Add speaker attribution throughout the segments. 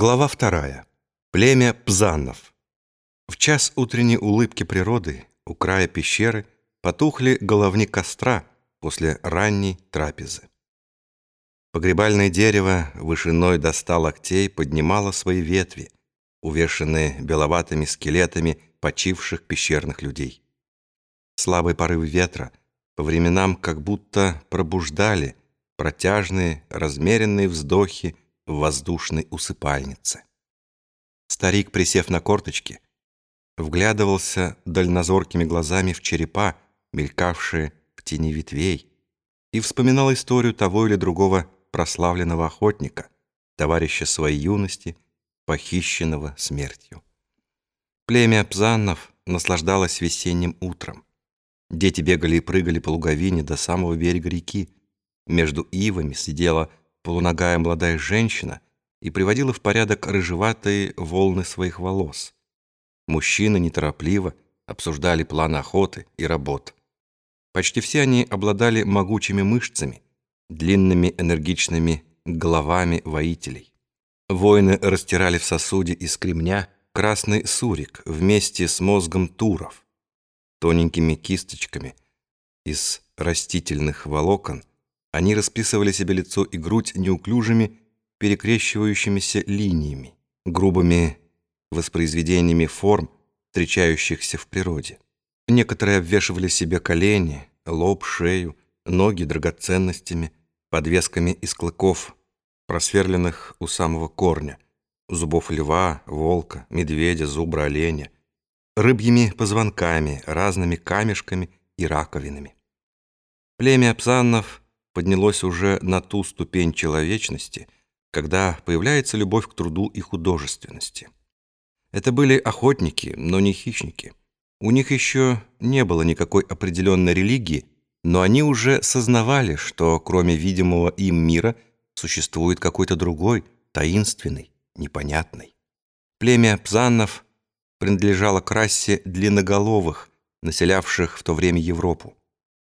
Speaker 1: Глава вторая. Племя Пзанов. В час утренней улыбки природы у края пещеры потухли головни костра после ранней трапезы. Погребальное дерево вышиной до ста локтей поднимало свои ветви, увешанные беловатыми скелетами почивших пещерных людей. Слабые порывы ветра по временам как будто пробуждали протяжные, размеренные вздохи в воздушной усыпальнице. Старик, присев на корточки, вглядывался дальнозоркими глазами в черепа, мелькавшие в тени ветвей, и вспоминал историю того или другого прославленного охотника, товарища своей юности, похищенного смертью. Племя Пзаннов наслаждалось весенним утром. Дети бегали и прыгали по луговине до самого берега реки. Между ивами сидела полуногая молодая женщина и приводила в порядок рыжеватые волны своих волос. Мужчины неторопливо обсуждали план охоты и работ. Почти все они обладали могучими мышцами, длинными энергичными головами воителей. Воины растирали в сосуде из кремня красный сурик вместе с мозгом туров. Тоненькими кисточками из растительных волокон они расписывали себе лицо и грудь неуклюжими, перекрещивающимися линиями, грубыми воспроизведениями форм, встречающихся в природе. Некоторые обвешивали себе колени, лоб, шею, ноги драгоценностями, подвесками из клыков, просверленных у самого корня, зубов льва, волка, медведя, зубра, оленя, рыбьими позвонками, разными камешками и раковинами. Племя псаннов поднялось уже на ту ступень человечности, когда появляется любовь к труду и художественности. Это были охотники, но не хищники. У них еще не было никакой определенной религии, но они уже сознавали, что кроме видимого им мира существует какой-то другой, таинственный, непонятный. Племя Пзаннов принадлежало к расе длинноголовых, населявших в то время Европу.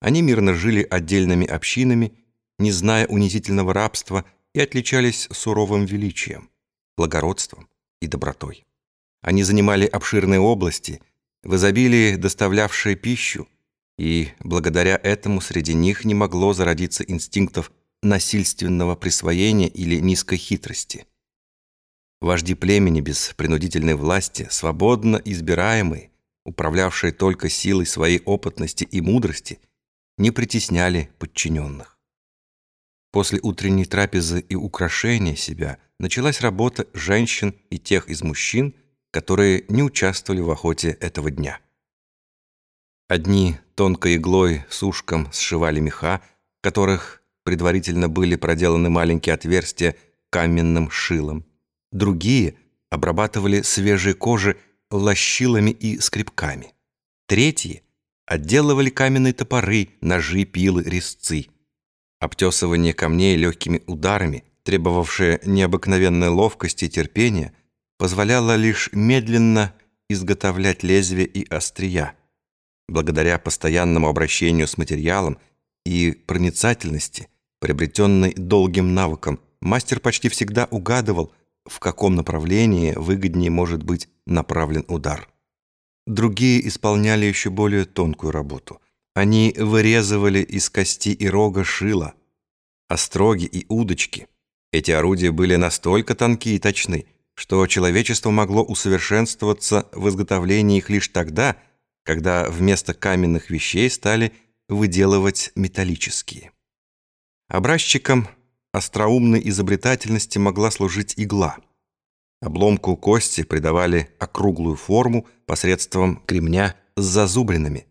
Speaker 1: Они мирно жили отдельными общинами, не зная унизительного рабства и отличались суровым величием, благородством и добротой. Они занимали обширные области, в изобилии доставлявшие пищу, и благодаря этому среди них не могло зародиться инстинктов насильственного присвоения или низкой хитрости. Вожди племени без принудительной власти, свободно избираемые, управлявшие только силой своей опытности и мудрости – не притесняли подчиненных. После утренней трапезы и украшения себя началась работа женщин и тех из мужчин, которые не участвовали в охоте этого дня. Одни тонкой иглой с ушком сшивали меха, в которых предварительно были проделаны маленькие отверстия каменным шилом. Другие обрабатывали свежие кожи лощилами и скребками. Третьи отделывали каменные топоры, ножи, пилы, резцы. Обтесывание камней легкими ударами, требовавшее необыкновенной ловкости и терпения, позволяло лишь медленно изготовлять лезвия и острия. Благодаря постоянному обращению с материалом и проницательности, приобретенной долгим навыком, мастер почти всегда угадывал, в каком направлении выгоднее может быть направлен удар. Другие исполняли еще более тонкую работу. Они вырезывали из кости и рога шила, остроги и удочки. Эти орудия были настолько тонки и точны, что человечество могло усовершенствоваться в изготовлении их лишь тогда, когда вместо каменных вещей стали выделывать металлические. Образчиком остроумной изобретательности могла служить игла – Обломку кости придавали округлую форму посредством кремня с зазубринами.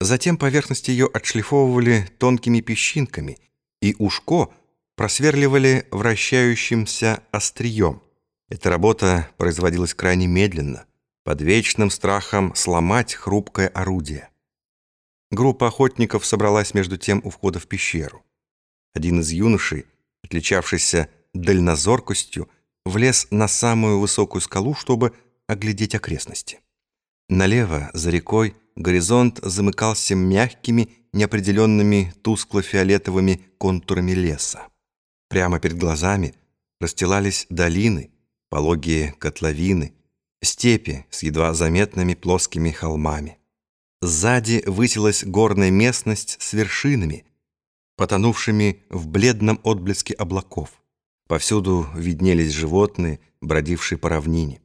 Speaker 1: Затем поверхность ее отшлифовывали тонкими песчинками, и ушко просверливали вращающимся острием. Эта работа производилась крайне медленно, под вечным страхом сломать хрупкое орудие. Группа охотников собралась между тем у входа в пещеру. Один из юношей, отличавшийся дальнозоркостью, влез на самую высокую скалу, чтобы оглядеть окрестности. Налево, за рекой, горизонт замыкался мягкими, неопределенными тускло-фиолетовыми контурами леса. Прямо перед глазами расстилались долины, пологие котловины, степи с едва заметными плоскими холмами. Сзади высилась горная местность с вершинами, потонувшими в бледном отблеске облаков. Повсюду виднелись животные, бродившие по равнине.